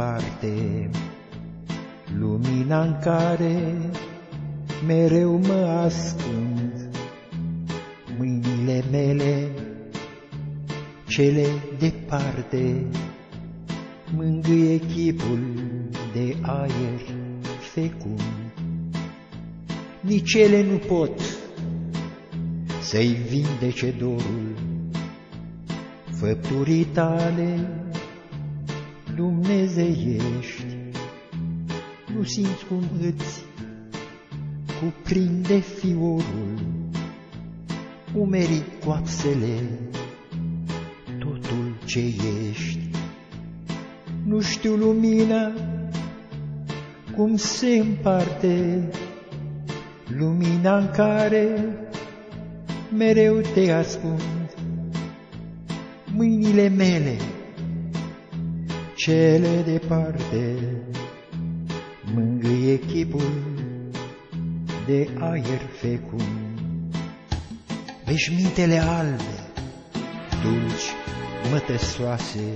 împarte, lumina în care mereu mă ascund, mâinile mele, cele departe, mângâie chipul de aer fecund. Nici ele nu pot să-i vindece dorul, făpturii tale dumnezeiești, nu simți cum îți cuprinde fiorul, umerii coapsele, totul ce ești. Nu știu lumina cum se împarte, lumina în care mereu te ascund. Mâinile mele, cele departe, mângâie chipul de aer fecund. Veșmintele albe, dulci, mătăsoase,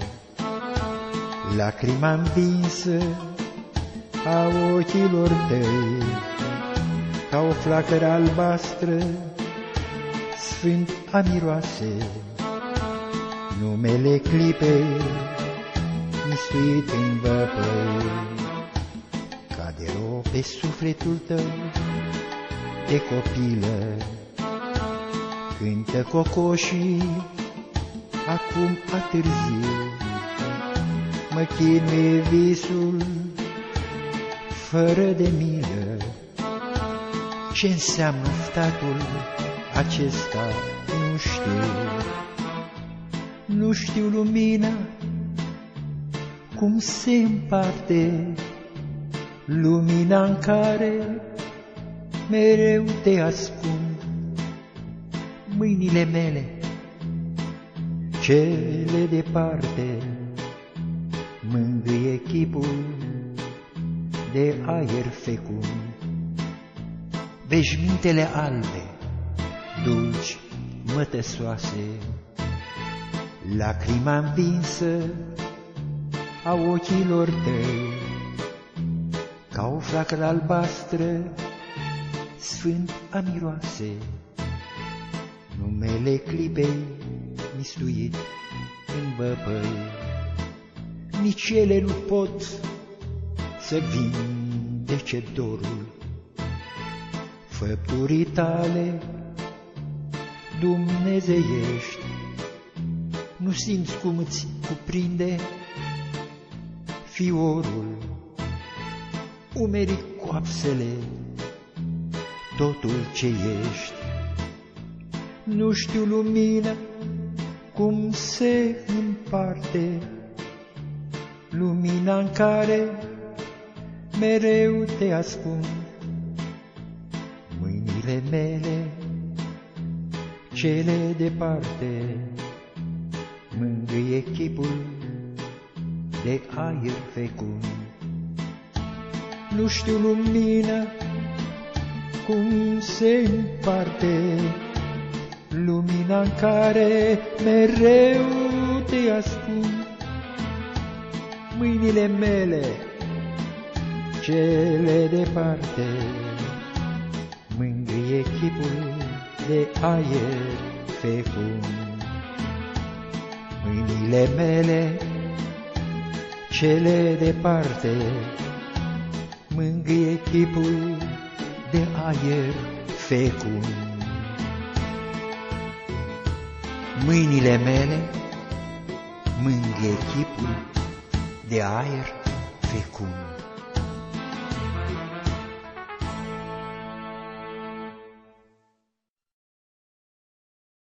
lacrima învinsă a ochilor tăi, ca o flacără albastră, sfânt amiroase, numele clipei, mistuit în văpăi, ca de pe sufletul tău de copilă, cântă cocoșii, acum a târziu, mă chinuie visul, fără de milă. Ce înseamnă statul acesta nu știu. Nu știu lumina cum se împarte lumina în care mereu te ascund mâinile mele, cele departe, mângâie chipul de aer fecund. Veșmintele albe, dulci, mătăsoase, lacrima învinsă a ochilor tăi, ca o flacără albastră, sfânt amiroase, numele clipei mistuit în văpăi. Nici ele nu pot să vindece dorul făpturii tale, dumnezeiești. Nu simți cum îți cuprinde fiorul, umerii coapsele, totul ce ești. Nu știu lumina cum se împarte, lumina în care mereu te ascund. Mâinile mele, cele departe, mângâie chipul de aer fecund. Nu știu lumina cum se împarte, lumina în care mereu te ascund. Mâinile mele, cele departe, mângâie chipul de aer fecund. Mâinile mele, cele departe, mângâie chipul de aer fecund. Mâinile mele mângâie chipul de aer fecund.